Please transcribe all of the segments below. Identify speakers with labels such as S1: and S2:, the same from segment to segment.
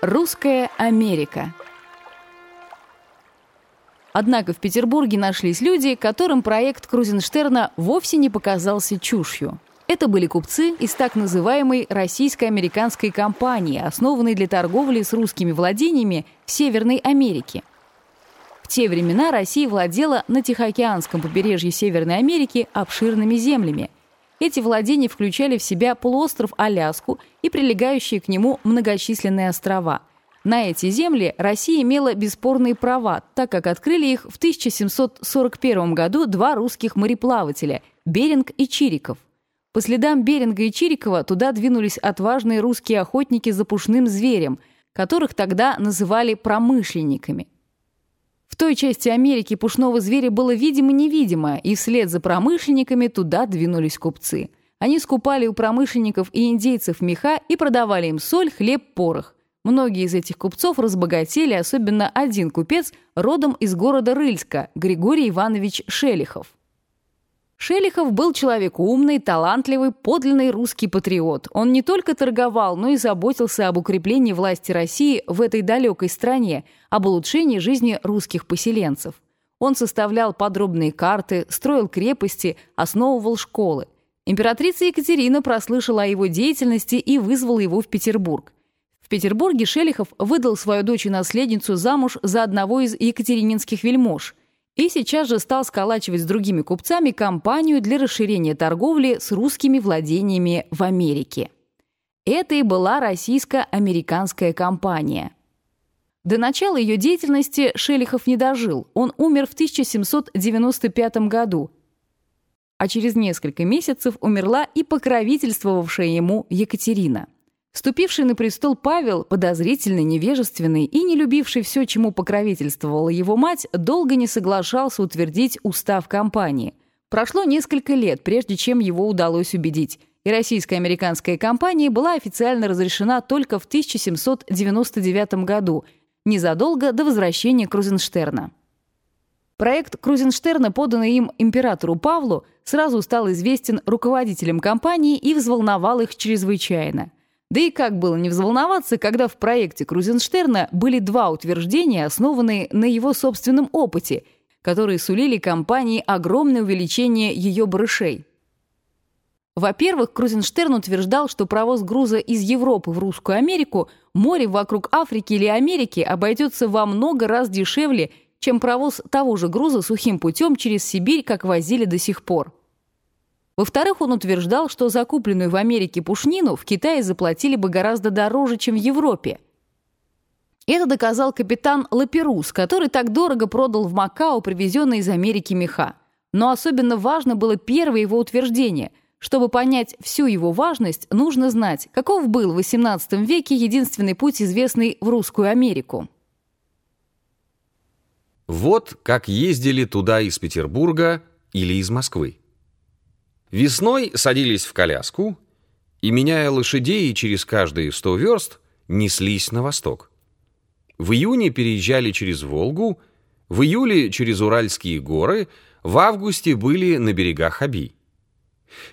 S1: Русская Америка. Однако в Петербурге нашлись люди, которым проект Крузенштерна вовсе не показался чушью. Это были купцы из так называемой российско-американской компании, основанной для торговли с русскими владениями в Северной Америке. В те времена Россия владела на Тихоокеанском побережье Северной Америки обширными землями. Эти владения включали в себя полуостров Аляску и прилегающие к нему многочисленные острова. На эти земли Россия имела бесспорные права, так как открыли их в 1741 году два русских мореплавателя – Беринг и Чириков. По следам Беринга и Чирикова туда двинулись отважные русские охотники за пушным зверем, которых тогда называли промышленниками. В той части Америки пушного зверя было видимо-невидимо, и вслед за промышленниками туда двинулись купцы. Они скупали у промышленников и индейцев меха и продавали им соль, хлеб, порох. Многие из этих купцов разбогатели, особенно один купец, родом из города Рыльска, Григорий Иванович Шелихов. Шелихов был человек умный, талантливый, подлинный русский патриот. Он не только торговал, но и заботился об укреплении власти России в этой далекой стране, об улучшении жизни русских поселенцев. Он составлял подробные карты, строил крепости, основывал школы. Императрица Екатерина прослышала о его деятельности и вызвала его в Петербург. В Петербурге Шелихов выдал свою дочь и наследницу замуж за одного из екатерининских вельмож – и сейчас же стал сколачивать с другими купцами компанию для расширения торговли с русскими владениями в Америке. Это и была российско-американская компания. До начала ее деятельности Шелихов не дожил, он умер в 1795 году, а через несколько месяцев умерла и покровительствовавшая ему Екатерина – Вступивший на престол Павел, подозрительный, невежественный и не любивший все, чему покровительствовала его мать, долго не соглашался утвердить устав компании. Прошло несколько лет, прежде чем его удалось убедить, и российско-американская компания была официально разрешена только в 1799 году, незадолго до возвращения Крузенштерна. Проект Крузенштерна, поданный им императору Павлу, сразу стал известен руководителям компании и взволновал их чрезвычайно – да и как было не взволноваться, когда в проекте Крузенштерна были два утверждения, основанные на его собственном опыте, которые сулили компании огромное увеличение ее барышей. Во-первых, Крузенштерн утверждал, что провоз груза из Европы в Русскую Америку, море вокруг Африки или Америки обойдется во много раз дешевле, чем провоз того же груза сухим путем через Сибирь, как возили до сих пор. Во-вторых, он утверждал, что закупленную в Америке пушнину в Китае заплатили бы гораздо дороже, чем в Европе. Это доказал капитан Лаперус, который так дорого продал в Макао привезенные из Америки меха. Но особенно важно было первое его утверждение. Чтобы понять всю его важность, нужно знать, каков был в XVIII веке единственный путь, известный в Русскую Америку.
S2: Вот как ездили туда из Петербурга или из Москвы. Весной садились в коляску и, меняя лошадей через каждые сто верст, неслись на восток. В июне переезжали через Волгу, в июле через Уральские горы, в августе были на берегах Аби.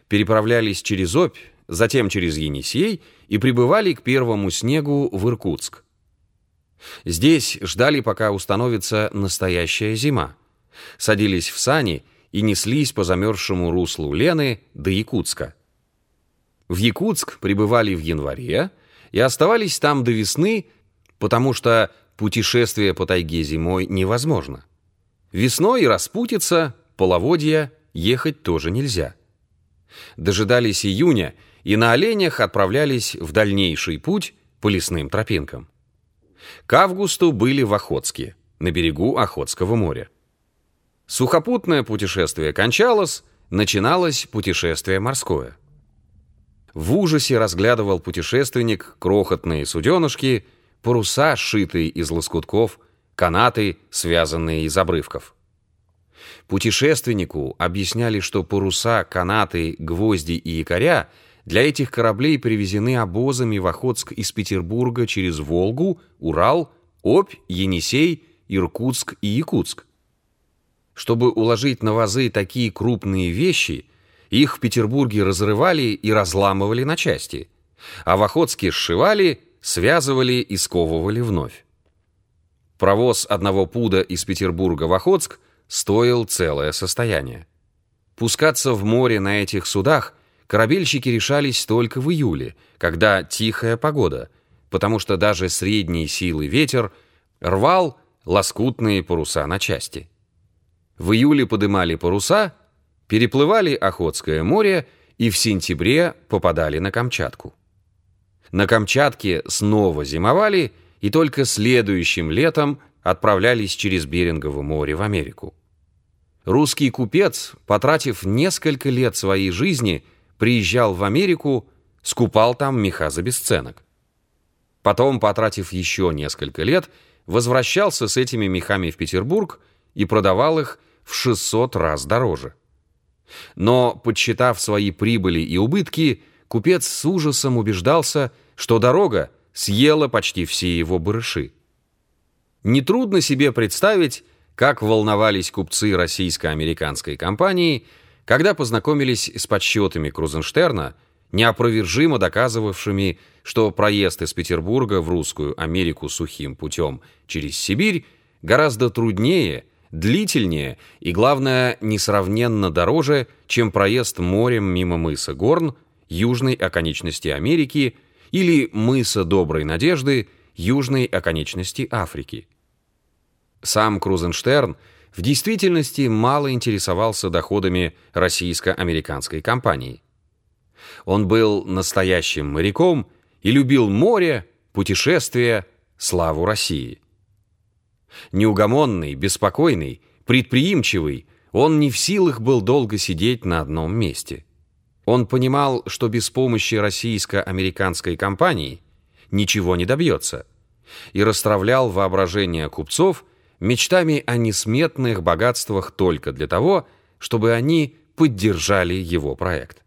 S2: Переправлялись через Обь, затем через Енисей и прибывали к первому снегу в Иркутск. Здесь ждали, пока установится настоящая зима. Садились в сани – и неслись по замерзшему руслу Лены до Якутска. В Якутск прибывали в январе и оставались там до весны, потому что путешествие по тайге зимой невозможно. Весной распутиться, половодья, ехать тоже нельзя. Дожидались июня и на оленях отправлялись в дальнейший путь по лесным тропинкам. К августу были в Охотске, на берегу Охотского моря. Сухопутное путешествие кончалось, начиналось путешествие морское. В ужасе разглядывал путешественник крохотные суденышки, паруса, сшитые из лоскутков, канаты, связанные из обрывков. Путешественнику объясняли, что паруса, канаты, гвозди и якоря для этих кораблей привезены обозами в Охотск из Петербурга через Волгу, Урал, Обь, Енисей, Иркутск и Якутск. Чтобы уложить на вазы такие крупные вещи, их в Петербурге разрывали и разламывали на части, а в Охотске сшивали, связывали и сковывали вновь. Провоз одного пуда из Петербурга в Охотск стоил целое состояние. Пускаться в море на этих судах корабельщики решались только в июле, когда тихая погода, потому что даже средней силы ветер рвал лоскутные паруса на части. В июле подымали паруса, переплывали Охотское море и в сентябре попадали на Камчатку. На Камчатке снова зимовали и только следующим летом отправлялись через Берингово море в Америку. Русский купец, потратив несколько лет своей жизни, приезжал в Америку, скупал там меха за бесценок. Потом, потратив еще несколько лет, возвращался с этими мехами в Петербург и продавал их в 600 раз дороже. Но, подсчитав свои прибыли и убытки, купец с ужасом убеждался, что дорога съела почти все его барыши. Нетрудно себе представить, как волновались купцы российско-американской компании, когда познакомились с подсчетами Крузенштерна, неопровержимо доказывавшими, что проезд из Петербурга в Русскую Америку сухим путем через Сибирь гораздо труднее, длительнее и, главное, несравненно дороже, чем проезд морем мимо мыса Горн, южной оконечности Америки, или мыса Доброй Надежды, южной оконечности Африки. Сам Крузенштерн в действительности мало интересовался доходами российско-американской компании. Он был настоящим моряком и любил море, путешествия, славу России. Неугомонный, беспокойный, предприимчивый, он не в силах был долго сидеть на одном месте. Он понимал, что без помощи российско-американской компании ничего не добьется, и расстравлял воображение купцов – мечтами о несметных богатствах только для того, чтобы они поддержали его проект.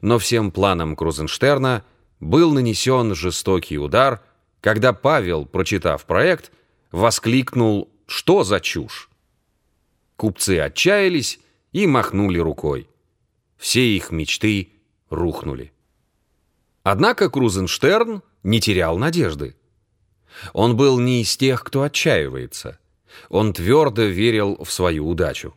S2: Но всем планам Крузенштерна был нанесен жестокий удар, когда Павел, прочитав проект, воскликнул «Что за чушь?». Купцы отчаялись и махнули рукой. Все их мечты рухнули. Однако Крузенштерн не терял надежды. Он был не из тех, кто отчаивается. Он твердо верил в свою удачу.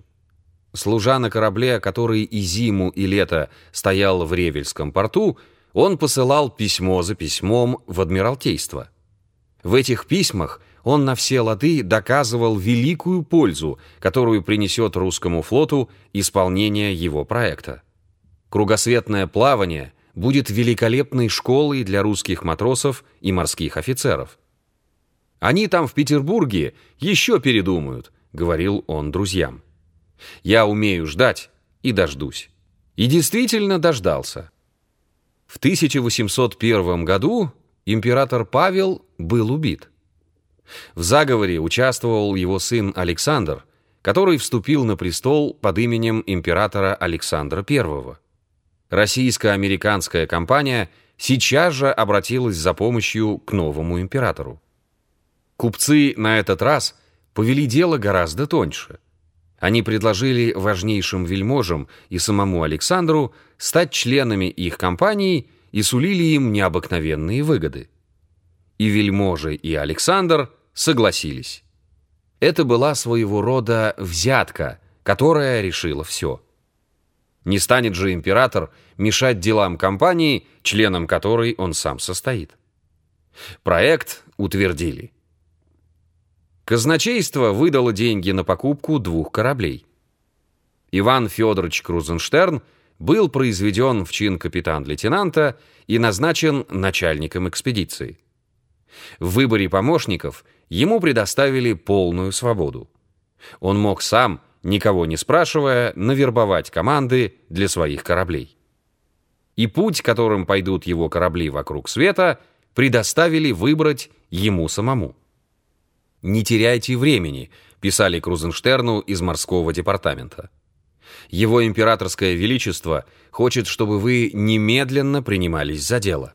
S2: Служа на корабле, который и зиму, и лето стоял в Ревельском порту, он посылал письмо за письмом в Адмиралтейство. В этих письмах он на все лады доказывал великую пользу, которую принесет русскому флоту исполнение его проекта. Кругосветное плавание будет великолепной школой для русских матросов и морских офицеров. Они там, в Петербурге, еще передумают», — говорил он друзьям. «Я умею ждать и дождусь». И действительно дождался. В 1801 году император Павел был убит. В заговоре участвовал его сын Александр, который вступил на престол под именем императора Александра I. Российско-американская компания сейчас же обратилась за помощью к новому императору. Купцы на этот раз повели дело гораздо тоньше. Они предложили важнейшим вельможам и самому Александру стать членами их компании и сулили им необыкновенные выгоды. И вельможи, и Александр согласились. Это была своего рода взятка, которая решила все. Не станет же император мешать делам компании, членом которой он сам состоит. Проект утвердили. Казначейство выдало деньги на покупку двух кораблей. Иван Федорович Крузенштерн был произведен в чин капитан-лейтенанта и назначен начальником экспедиции. В выборе помощников ему предоставили полную свободу. Он мог сам, никого не спрашивая, навербовать команды для своих кораблей. И путь, которым пойдут его корабли вокруг света, предоставили выбрать ему самому. «Не теряйте времени», писали Крузенштерну из морского департамента. Его императорское величество хочет, чтобы вы немедленно принимались за дело.